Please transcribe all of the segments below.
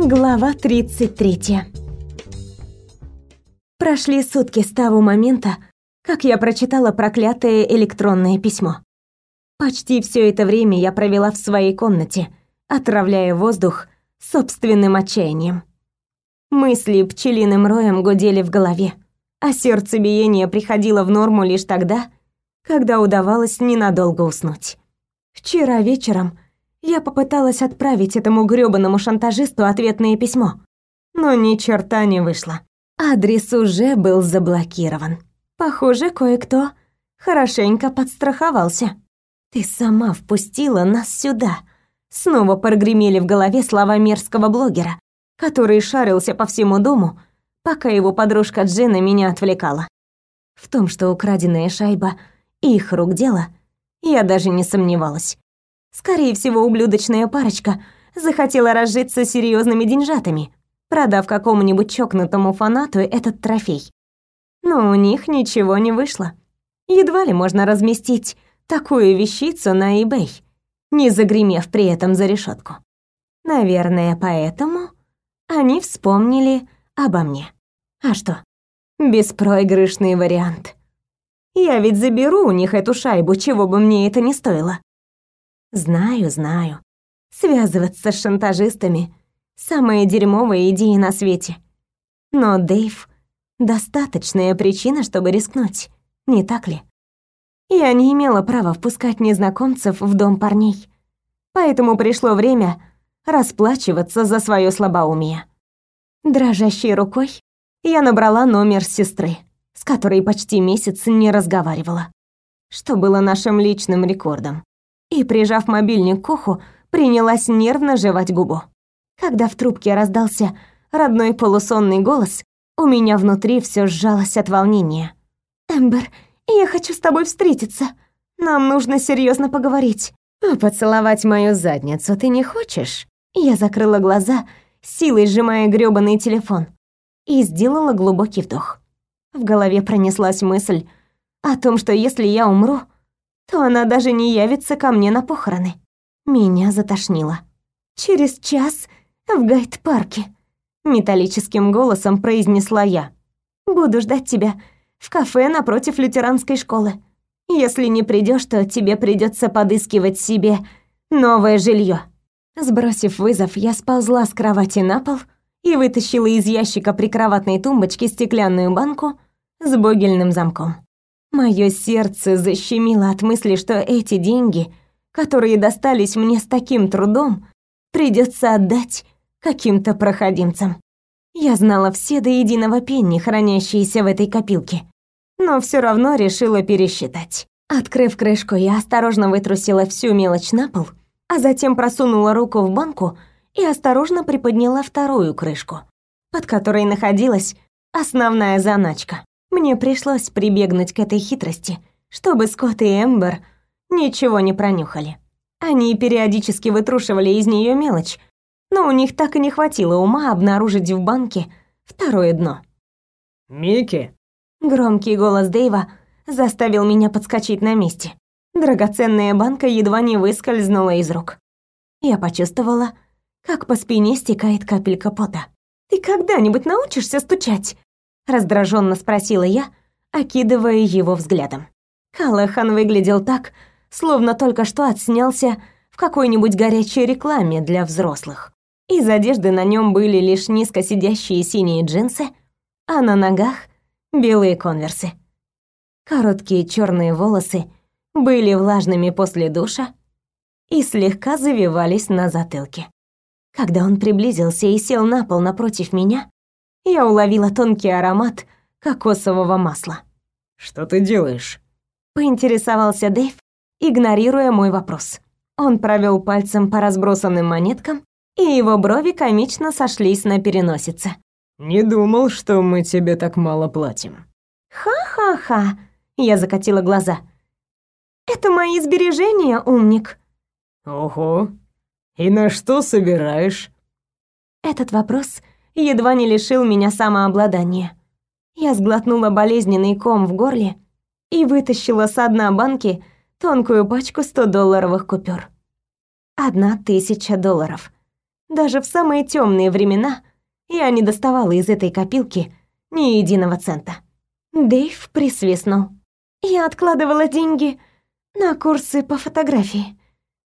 Глава 33. Прошли сутки с того момента, как я прочитала проклятое электронное письмо. Почти все это время я провела в своей комнате, отравляя воздух собственным отчаянием. Мысли пчелиным роем гудели в голове, а сердцебиение приходило в норму лишь тогда, когда удавалось ненадолго уснуть. Вчера вечером я попыталась отправить этому грёбаному шантажисту ответное письмо, но ни черта не вышло. Адрес уже был заблокирован. Похоже, кое-кто хорошенько подстраховался. Ты сама впустила нас сюда. Снова прогремели в голове слова мерзкого блогера, который шарился по всему дому, пока его подружка Джена меня отвлекала. В том, что украденная шайба их рук дело, я даже не сомневалась. Скорее всего, ублюдочная парочка захотела разжиться серьезными деньжатами, продав какому-нибудь чокнутому фанату этот трофей. Но у них ничего не вышло. Едва ли можно разместить такую вещицу на eBay, не загремев при этом за решетку. Наверное, поэтому они вспомнили обо мне. А что? Беспроигрышный вариант. Я ведь заберу у них эту шайбу, чего бы мне это ни стоило. Знаю, знаю. Связываться с шантажистами — самая дерьмовая идея на свете. Но Дэйв — достаточная причина, чтобы рискнуть, не так ли? Я не имела права впускать незнакомцев в дом парней. Поэтому пришло время расплачиваться за свое слабоумие. Дрожащей рукой я набрала номер сестры, с которой почти месяц не разговаривала, что было нашим личным рекордом и, прижав мобильник к уху, принялась нервно жевать губу. Когда в трубке раздался родной полусонный голос, у меня внутри все сжалось от волнения. «Эмбер, я хочу с тобой встретиться. Нам нужно серьезно поговорить». «А поцеловать мою задницу ты не хочешь?» Я закрыла глаза, силой сжимая грёбаный телефон, и сделала глубокий вдох. В голове пронеслась мысль о том, что если я умру, то она даже не явится ко мне на похороны. Меня затошнило. «Через час в гайд-парке», — металлическим голосом произнесла я. «Буду ждать тебя в кафе напротив лютеранской школы. Если не придешь, то тебе придется подыскивать себе новое жилье. Сбросив вызов, я сползла с кровати на пол и вытащила из ящика прикроватной тумбочки стеклянную банку с бугельным замком. Моё сердце защемило от мысли, что эти деньги, которые достались мне с таким трудом, придется отдать каким-то проходимцам. Я знала все до единого пенни, хранящиеся в этой копилке, но все равно решила пересчитать. Открыв крышку, я осторожно вытрусила всю мелочь на пол, а затем просунула руку в банку и осторожно приподняла вторую крышку, под которой находилась основная заначка. Мне пришлось прибегнуть к этой хитрости, чтобы Скотт и Эмбер ничего не пронюхали. Они периодически вытрушивали из нее мелочь, но у них так и не хватило ума обнаружить в банке второе дно. «Микки!» Громкий голос Дэйва заставил меня подскочить на месте. Драгоценная банка едва не выскользнула из рук. Я почувствовала, как по спине стекает капелька пота. «Ты когда-нибудь научишься стучать?» Раздраженно спросила я, окидывая его взглядом. Калахан выглядел так, словно только что отснялся в какой-нибудь горячей рекламе для взрослых. Из одежды на нем были лишь низко сидящие синие джинсы, а на ногах белые конверсы. Короткие черные волосы были влажными после душа и слегка завивались на затылке. Когда он приблизился и сел на пол напротив меня, я уловила тонкий аромат кокосового масла. «Что ты делаешь?» Поинтересовался Дэйв, игнорируя мой вопрос. Он провел пальцем по разбросанным монеткам, и его брови комично сошлись на переносице. «Не думал, что мы тебе так мало платим». «Ха-ха-ха!» Я закатила глаза. «Это мои сбережения, умник». «Ого! И на что собираешь?» Этот вопрос едва не лишил меня самообладания. Я сглотнула болезненный ком в горле и вытащила с дна банки тонкую пачку 100-долларовых купюр. Одна тысяча долларов. Даже в самые темные времена я не доставала из этой копилки ни единого цента. Дэйв присвистнул. Я откладывала деньги на курсы по фотографии.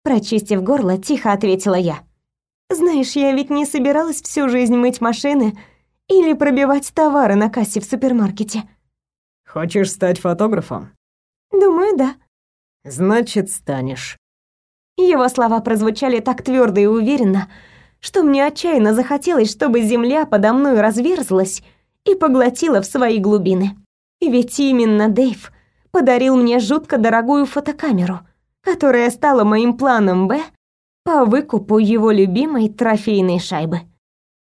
Прочистив горло, тихо ответила я. Знаешь, я ведь не собиралась всю жизнь мыть машины или пробивать товары на кассе в супермаркете. Хочешь стать фотографом? Думаю, да. Значит, станешь. Его слова прозвучали так твердо и уверенно, что мне отчаянно захотелось, чтобы земля подо мной разверзлась и поглотила в свои глубины. Ведь именно Дэйв подарил мне жутко дорогую фотокамеру, которая стала моим планом «Б» по выкупу его любимой трофейной шайбы.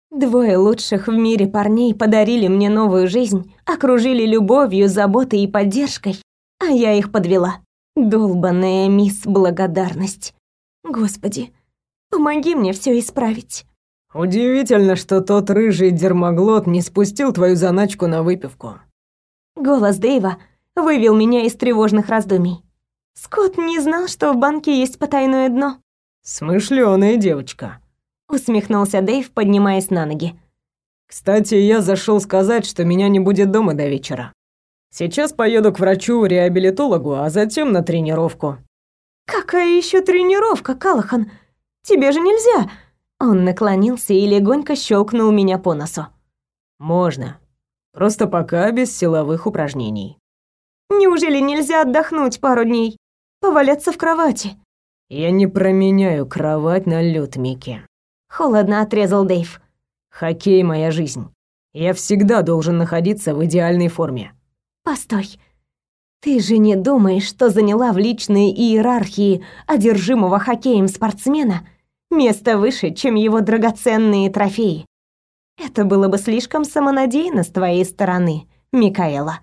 Двое лучших в мире парней подарили мне новую жизнь, окружили любовью, заботой и поддержкой, а я их подвела. Долбаная мисс Благодарность. Господи, помоги мне все исправить. Удивительно, что тот рыжий дермоглот не спустил твою заначку на выпивку. Голос Дэйва вывел меня из тревожных раздумий. Скотт не знал, что в банке есть потайное дно. Смышлёная девочка. Усмехнулся Дэйв, поднимаясь на ноги. Кстати, я зашел сказать, что меня не будет дома до вечера. Сейчас поеду к врачу-реабилитологу, а затем на тренировку. Какая еще тренировка, Калахан? Тебе же нельзя. Он наклонился и легонько щелкнул меня по носу. Можно. Просто пока без силовых упражнений. Неужели нельзя отдохнуть пару дней? Поваляться в кровати? Я не променяю кровать на лед, Микки. Холодно отрезал Дэйв. Хоккей моя жизнь. Я всегда должен находиться в идеальной форме. Постой. Ты же не думаешь, что заняла в личной иерархии одержимого хоккеем спортсмена место выше, чем его драгоценные трофеи? Это было бы слишком самонадеянно с твоей стороны, Микаэла.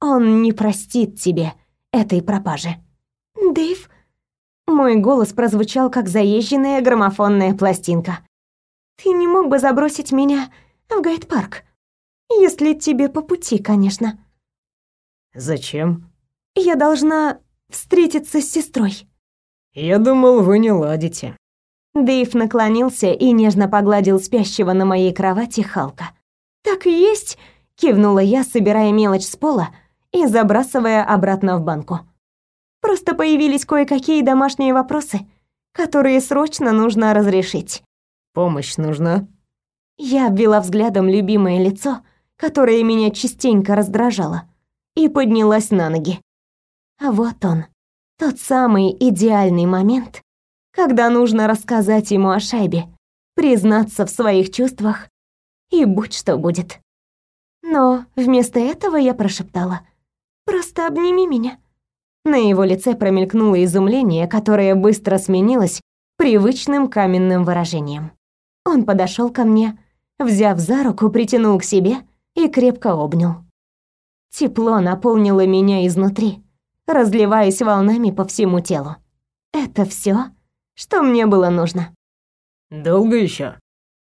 Он не простит тебе этой пропажи. Дэйв, мой голос прозвучал как заезженная граммофонная пластинка. Ты не мог бы забросить меня в гайд-парк? Если тебе по пути, конечно. Зачем? Я должна встретиться с сестрой. Я думал, вы не ладите. Дэйв наклонился и нежно погладил спящего на моей кровати Халка. Так и есть, кивнула я, собирая мелочь с пола и забрасывая обратно в банку. Просто появились кое-какие домашние вопросы, которые срочно нужно разрешить. Помощь нужна? Я обвела взглядом любимое лицо, которое меня частенько раздражало и поднялась на ноги. А вот он, тот самый идеальный момент, когда нужно рассказать ему о шайбе, признаться в своих чувствах и будь что будет. Но вместо этого я прошептала «Просто обними меня». На его лице промелькнуло изумление, которое быстро сменилось привычным каменным выражением. Он подошел ко мне, взяв за руку, притянул к себе и крепко обнял. Тепло наполнило меня изнутри, разливаясь волнами по всему телу. Это все, что мне было нужно. Долго еще?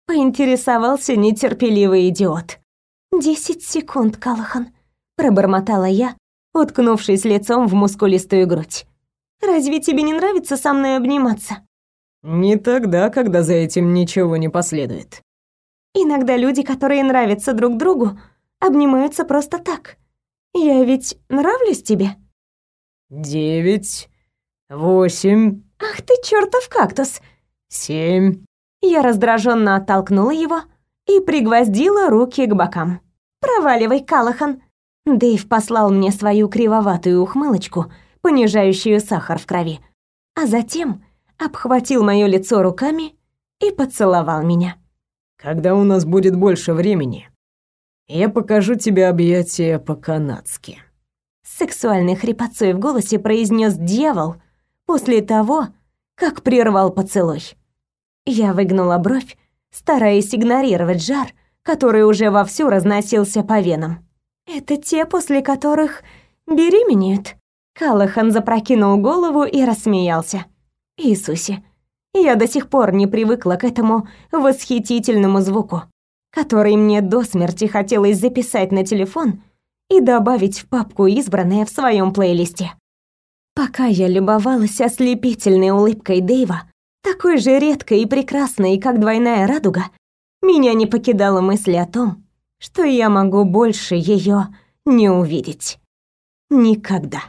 Поинтересовался нетерпеливый идиот. «Десять секунд, Калахан», — пробормотала я, уткнувшись лицом в мускулистую грудь. «Разве тебе не нравится со мной обниматься?» «Не тогда, когда за этим ничего не последует». «Иногда люди, которые нравятся друг другу, обнимаются просто так. Я ведь нравлюсь тебе? Девять, восемь. Ах ты чертов кактус. Семь. Я раздраженно оттолкнула его и пригвоздила руки к бокам. Проваливай, Калахан. Дэйв послал мне свою кривоватую ухмылочку, понижающую сахар в крови, а затем обхватил моё лицо руками и поцеловал меня. Когда у нас будет больше времени, я покажу тебе объятия по-канадски. С сексуальной хрипотцой в голосе произнес дьявол после того, как прервал поцелуй. Я выгнула бровь, стараясь игнорировать жар, который уже вовсю разносился по венам. Это те, после которых беременеют. Калахан запрокинул голову и рассмеялся. Иисусе, я до сих пор не привыкла к этому восхитительному звуку который мне до смерти хотелось записать на телефон и добавить в папку избранное в своем плейлисте. Пока я любовалась ослепительной улыбкой Дэйва, такой же редкой и прекрасной, как двойная радуга, меня не покидала мысль о том, что я могу больше ее не увидеть. Никогда.